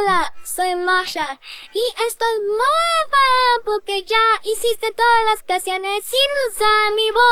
Hola, soy Masha y estoy muy porque ya hiciste todas las canciones sin usar mi voz.